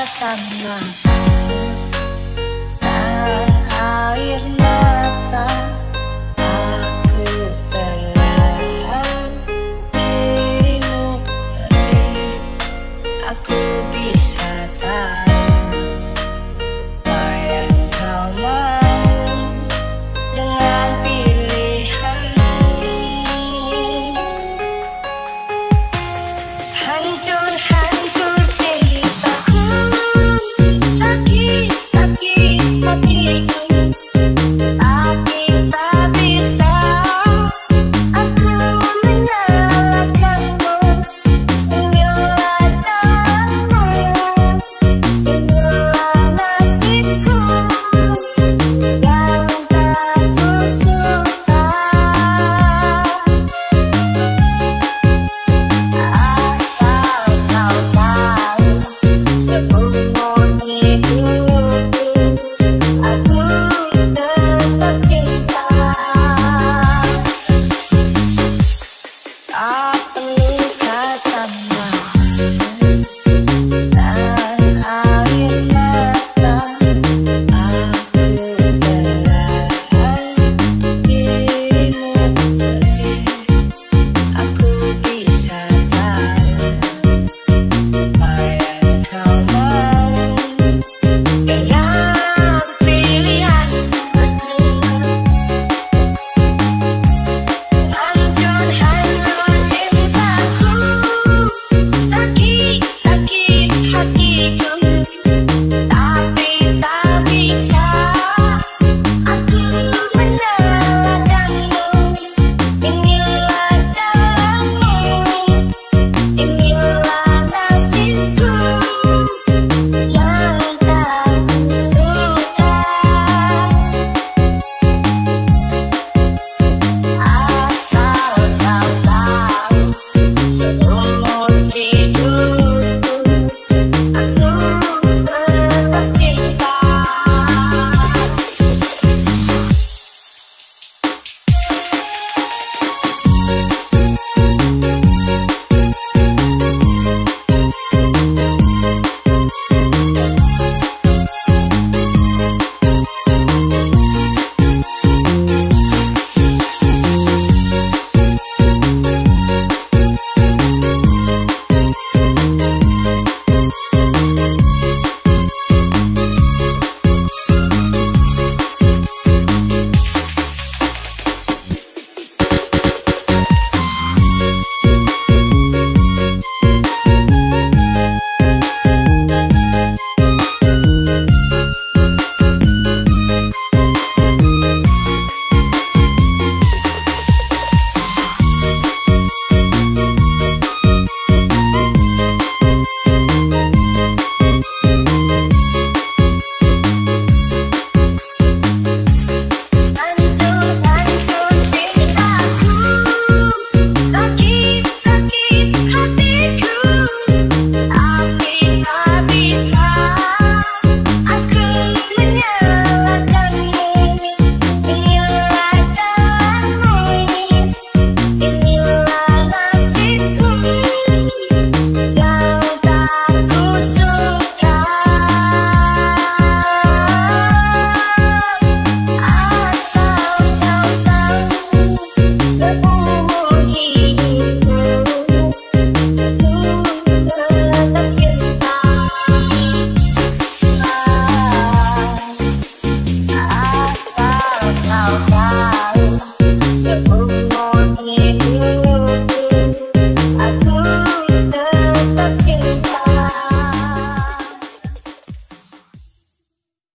karena air mata aku telah bingung tapi aku bisa tahu